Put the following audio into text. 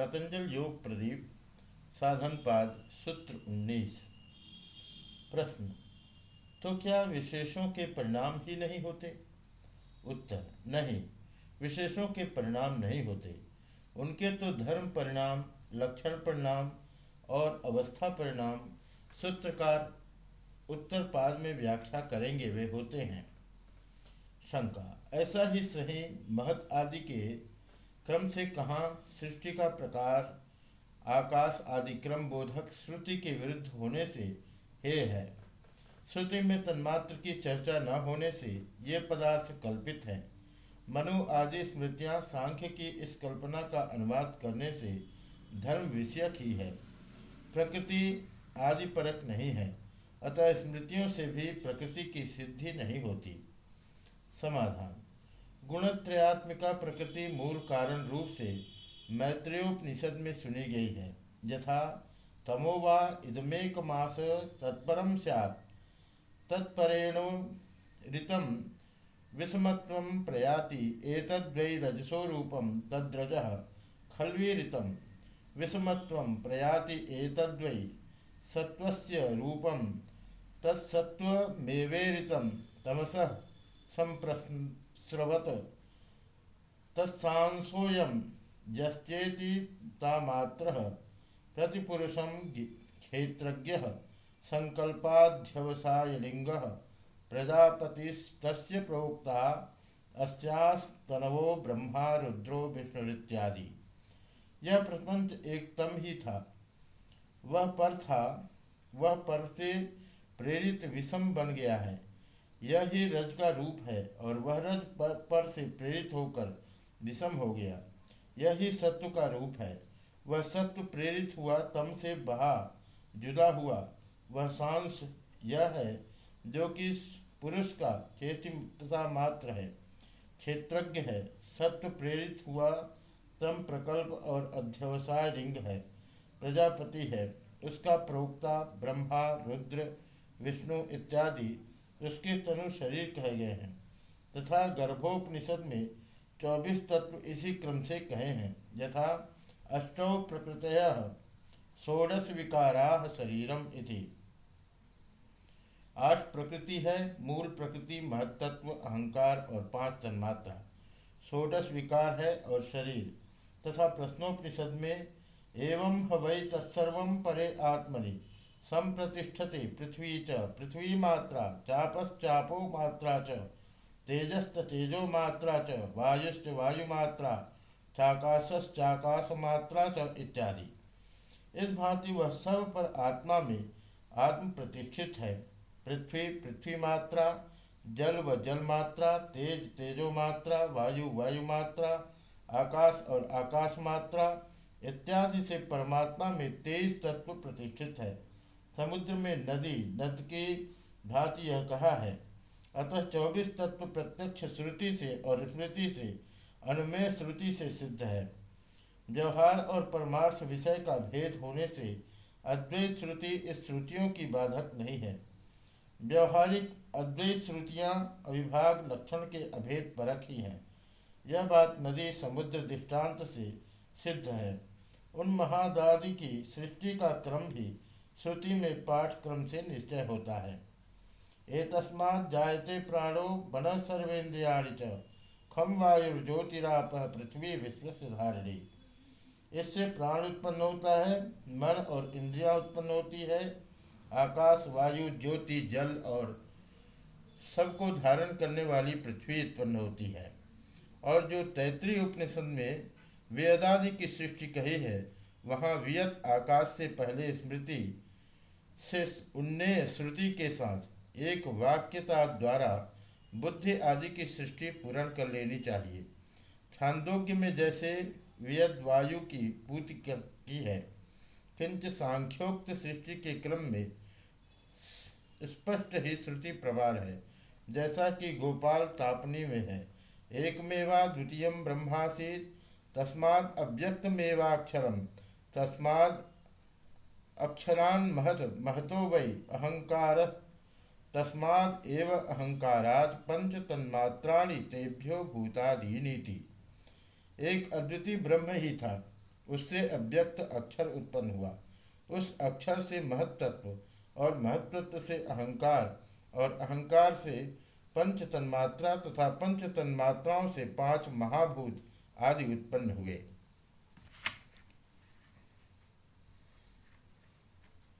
पतंजल योग प्रदीप साधन पाद सूत्र उन्नीस। प्रश्न तो क्या विशेषों के परिणाम ही नहीं होते? उत्तर, नहीं, विशेषों के परिणाम नहीं होते। उनके तो धर्म परिणाम, लक्षण परिणाम और अवस्था परिणाम, सूत्रकार उत्तर पाद में व्याख्या करेंगे, वे होते हैं। शंका, ऐसा ही सही महत आदि के क्रम से कहाँ, सृष्टि का प्रकार, आकाश आदि क्रम बोधक श्रुति के विरुद्ध होने से हे है। श्रुति में तन्मात्र की चर्चा न होने से ये पदार्थ कल्पित है। मनु आदि स्मृतियाँ सांख्य की इस कल्पना का अनुवाद करने से धर्म विषयक ही है। प्रकृति आदि परक नहीं है, अतः स्मृतियों से भी प्रकृति की सिद्धि नहीं होती। समाधान। गुणत्रयात्मिका प्रकृति मूल कारण रूप से मैत्रेयोपनिषद में सुनी गई है। यथा, तमो वा इदमेक मास तत्परम सैत् तत्परेण ऋतम विषमत्व प्रयाति एतद्वै रजसो रूपम तद्रज खल्वीरितम विषमत्व प्रयाति एतद्वै सत्वस्य रूपम तत्सत्वमेवेरितम तमसः संप्रस्रवत तत्सांसोयम यश्चेति तामात्र प्रतिपुरुषम क्षेत्रज्ञ संकल्पाध्यवसायलिंग प्रजापतिस्त प्रोक्ता, अस्यास्तनवो ब्रह्मा, रुद्रो विष्णुरित्यादि यह प्रपंच एक तम ही था। वह पर था, वह पर से प्रेरित विषम बन गया है। यह ही रज का रूप है और वह रज पर, पर से प्रेरित होकर विषम हो गया। यह ही सत्व का रूप है। वह सत्व प्रेरित हुआ तम से बहा जुदा हुआ। वह सांस यह है जो कि पुरुष का चेतिता मात्र है। क्षेत्रज्ञ है। सत्व प्रेरित हुआ तम प्रकल्प और अध्यवसाय रिंग है। प्रजापति है। उसका प्रोक्ता ब्रह्मा रुद्र विष्णु इत्यादि उसके तनु शरीर कहे गए हैं। तथा गर्भोपनिषद में चौबीस तत्व इसी क्रम से कहे हैं। यथा, अष्टौ प्रकृत षोडश विकारा शरीरम इति। आठ प्रकृति है, मूल प्रकृति महत्त्व अहंकार और पाँच तन्मात्रा। षोडश विकार है और शरीर। तथा प्रश्नोपनिषद में, एवं हवै तत्सर्व परे आत्मनि। संप्रतिष्ठते, पृथ्वी च पृथ्वी मात्रा चापश्चापो मात्रा च तेजस्त तेजो मात्रा च, वायुश्च वायुमात्रा चाकाशश्चाकाश मात्रा च इत्यादि। इस भांति वह सब पर आत्मा में आत्म प्रतिष्ठित है। पृथ्वी पृथ्वी मात्रा जल व जल मात्रा तेज तेजो मात्रा, वायु वायु मात्रा आकाश और आकाश मात्रा इत्यादि से परमात्मा में तेज तत्व प्रतिष्ठित है। समुद्र में नदी, नद की भांति यह कहा है। अतः चौबीस तत्व प्रत्यक्ष श्रुति से और स्मृति से, अनुमेय श्रुति से सिद्ध है। व्यवहार और परमार्थ विषय का भेद होने से अद्वैत श्रुति इस श्रुतियों की बाधक नहीं है। व्यवहारिक अद्वैत श्रुतियाँ अविभाग लक्षण के अभेद परक ही हैं। यह बात नदी समुद्र दृष्टांत से सिद्ध है। उन महादादि की सृष्टि का क्रम भी श्रुति में पाठ क्रम से निश्चय होता है। तस्मात् जायते प्राणो बन सर्वेन्द्रियाणि च। खम वायुर्ज्योतिराप पृथ्वी विश्व धारिणी इससे प्राण उत्पन्न होता है, मन और इंद्रिया उत्पन्न होती है। आकाश, वायु, ज्योति, जल और सबको धारण करने वाली पृथ्वी उत्पन्न होती है। और जो तैतृय उपनिषद में वेदादि की सृष्टि कही है, वहाँ वियत आकाश से पहले स्मृति से उन्नय श्रुति के साथ एक वाक्यता द्वारा बुद्धि आदि की सृष्टि पूर्ण कर लेनी चाहिए। छांदोग्य में जैसे वियद वायु की पूर्ति की है, किंच सांख्योक्त सृष्टि के क्रम में स्पष्ट ही श्रुति प्रमाण है, जैसा कि गोपाल तापनी में है एक मेवा द्वितीय ब्रह्मासी तस्माद अव्यक्तमेवाक्षरम तस्माद अक्षरान महत, महतो वै अहंकार। तस्माद एव अहंकारात पंच तन्मात्राणी तेभ्यो भूतादीनीति। एक अद्वितीय ब्रह्म ही था। उससे अव्यक्त अक्षर उत्पन्न हुआ। उस अक्षर से महत्त्व और महत्त्व से अहंकार और अहंकार से पंच तन्मात्रा तथा पंच तन्मात्राओं से पाँच महाभूत आदि उत्पन्न हुए।